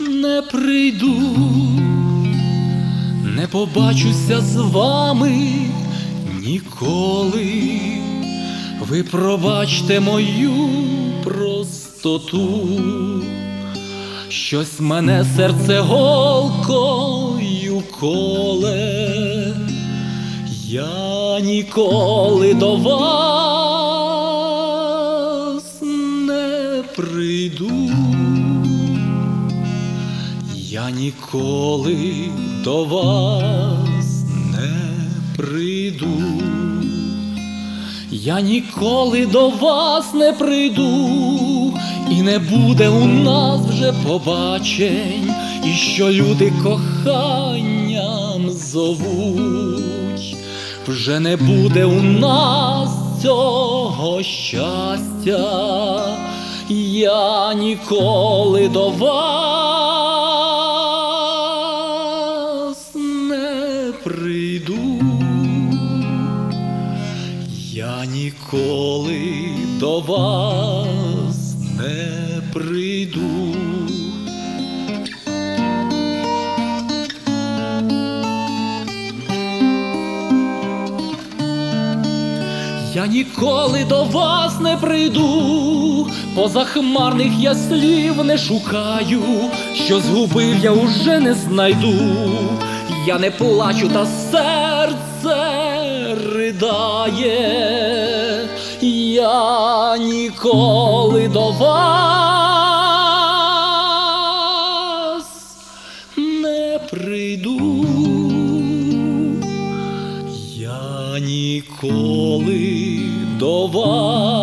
не прийду, не побачуся з вами ніколи. Ви пробачте мою простоту, щось мене серце голкою коле, я ніколи до вас не прийду. Я ніколи до вас не прийду. Я ніколи до вас не прийду, і не буде у нас вже побачень, і що люди коханням зовуть, вже не буде у нас цього щастя, я ніколи до вас Я ніколи до вас не прийду. Я ніколи до вас не прийду, позахмарних я слів не шукаю, що згубив я уже не знайду. Я не плачу, та серце ридає, я ніколи до вас не прийду. Я ніколи до вас